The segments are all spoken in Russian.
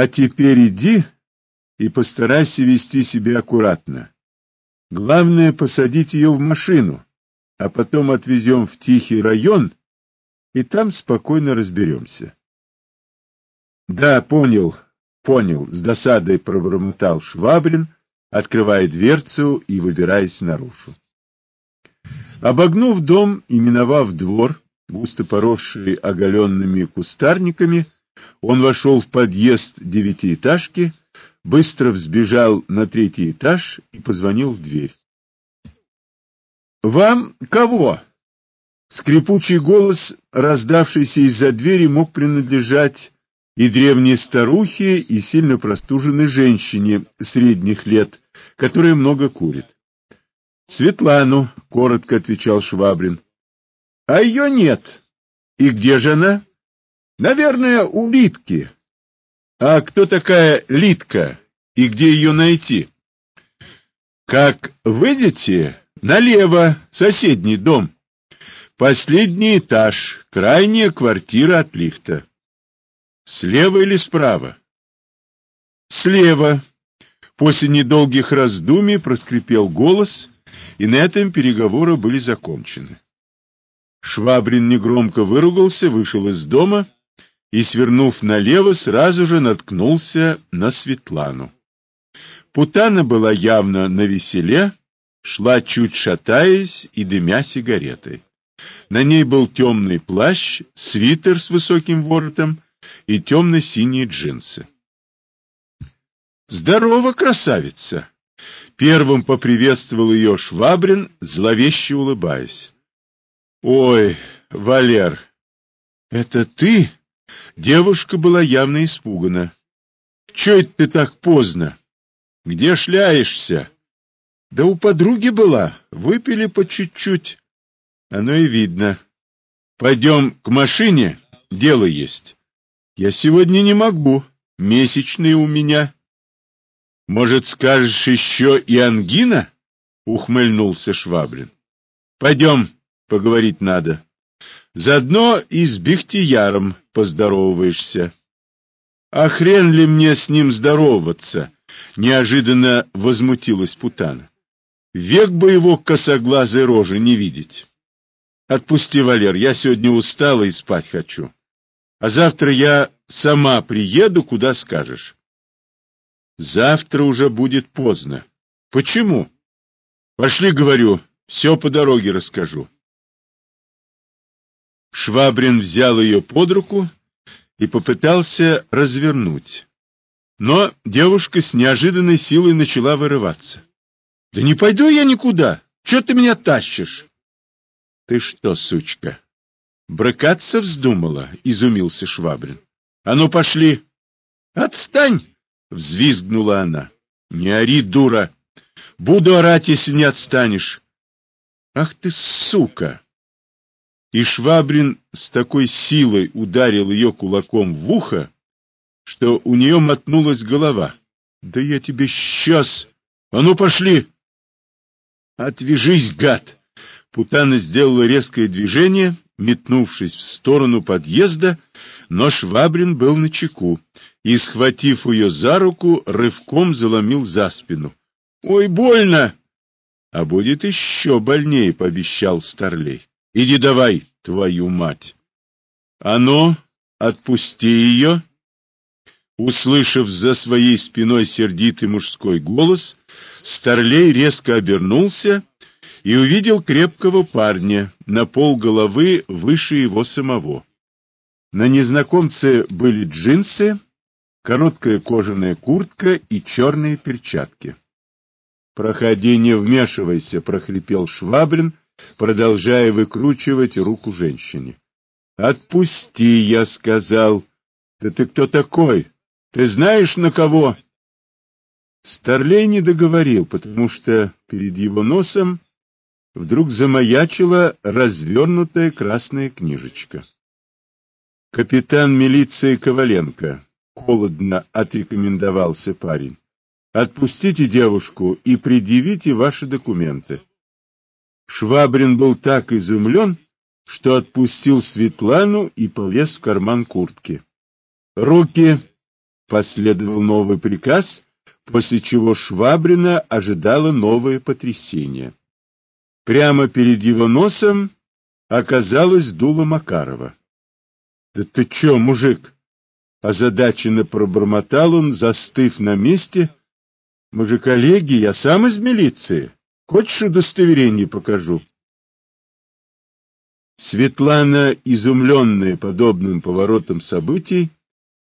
А теперь иди и постарайся вести себя аккуратно. Главное — посадить ее в машину, а потом отвезем в тихий район, и там спокойно разберемся. — Да, понял, понял, — с досадой пробормотал Швабрин, открывая дверцу и выбираясь наружу. Обогнув дом и миновав двор, густо поросший оголенными кустарниками, он вошел в подъезд девятиэтажки, быстро взбежал на третий этаж и позвонил в дверь. — Вам кого? Скрипучий голос, раздавшийся из-за двери, мог принадлежать и древней старухе, и сильно простуженной женщине средних лет, которая много курит. — Светлану, — коротко отвечал Швабрин. — А ее нет. И где же она? — Наверное, у Литки. — А кто такая Литка и где ее найти? — Как выйдете, налево, соседний дом. Последний этаж, крайняя квартира от лифта. Слева или справа? Слева. После недолгих раздумий проскрипел голос, и на этом переговоры были закончены. Швабрин негромко выругался, вышел из дома и, свернув налево, сразу же наткнулся на Светлану. Путана была явно на веселе, шла чуть шатаясь и дымя сигаретой. На ней был темный плащ, свитер с высоким воротом и темно-синие джинсы. «Здорово, красавица!» Первым поприветствовал ее Швабрин, зловеще улыбаясь. «Ой, Валер, это ты?» Девушка была явно испугана. «Чё это ты так поздно? Где шляешься?» «Да у подруги была, выпили по чуть-чуть». Оно и видно. Пойдем к машине, дело есть. Я сегодня не могу, месячные у меня. Может, скажешь еще и ангина? Ухмыльнулся Швабрин. Пойдем, поговорить надо. Заодно и с Бехтияром поздороваешься. А хрен ли мне с ним здороваться? Неожиданно возмутилась Путана. Век бы его косоглазой рожи не видеть. Отпусти, Валер, я сегодня устала и спать хочу. А завтра я сама приеду, куда скажешь. Завтра уже будет поздно. Почему? Пошли, говорю, все по дороге расскажу. Швабрин взял ее под руку и попытался развернуть. Но девушка с неожиданной силой начала вырываться. — Да не пойду я никуда! Че ты меня тащишь? Ты что, сучка, брыкаться вздумала? Изумился Швабрин. А ну пошли. Отстань! Взвизгнула она. Не ори, дура. Буду орать, если не отстанешь. Ах ты, сука! И Швабрин с такой силой ударил ее кулаком в ухо, что у нее мотнулась голова. Да я тебе сейчас... А ну пошли! Отвяжись, гад! Путана сделала резкое движение, метнувшись в сторону подъезда, но Швабрин был на чеку и, схватив ее за руку, рывком заломил за спину. — Ой, больно! — А будет еще больнее, — пообещал Старлей. — Иди давай, твою мать! — А ну, отпусти ее! Услышав за своей спиной сердитый мужской голос, Старлей резко обернулся и увидел крепкого парня на пол головы выше его самого. На незнакомце были джинсы, короткая кожаная куртка и черные перчатки. — Проходи, не вмешивайся, — прохрипел Швабрин, продолжая выкручивать руку женщине. — Отпусти, — я сказал. — Да ты кто такой? Ты знаешь, на кого? Старлей не договорил, потому что перед его носом вдруг замаячила развернутая красная книжечка. Капитан милиции Коваленко, холодно отрекомендовался парень. Отпустите девушку и предъявите ваши документы. Швабрин был так изумлен, что отпустил Светлану и полез в карман куртки. Руки! последовал новый приказ, после чего Швабрина ожидало новое потрясение. Прямо перед его носом оказалось дуло Макарова. — Да ты чё, мужик? — озадаченно пробормотал он, застыв на месте. — Мы же коллеги, я сам из милиции. Хочешь удостоверение покажу? Светлана, изумленная подобным поворотом событий,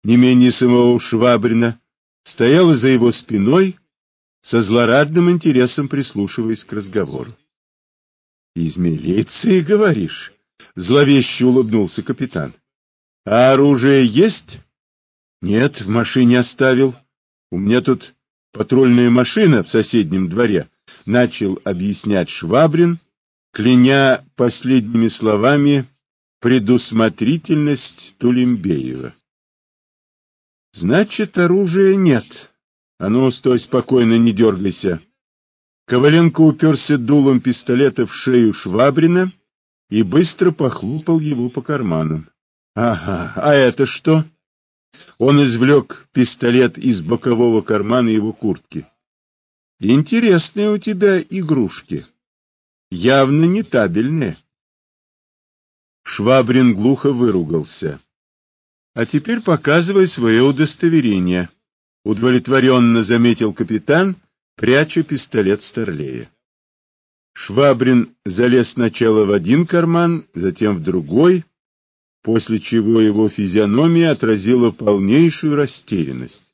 не менее самого Швабрина, стояла за его спиной, со злорадным интересом прислушиваясь к разговору. — Из милиции, говоришь? — зловеще улыбнулся капитан. — А оружие есть? — Нет, в машине оставил. У меня тут патрульная машина в соседнем дворе, — начал объяснять Швабрин, кляня последними словами предусмотрительность Тулембеева. Значит, оружия нет. А ну, стой спокойно, не дергайся. Коваленко уперся дулом пистолета в шею Швабрина и быстро похлопал его по карманам. Ага, а это что? Он извлек пистолет из бокового кармана его куртки. Интересные у тебя игрушки. Явно не табельные. Швабрин глухо выругался. А теперь показывай свое удостоверение, удовлетворенно заметил капитан, пряча пистолет Старлея. Швабрин залез сначала в один карман, затем в другой, после чего его физиономия отразила полнейшую растерянность.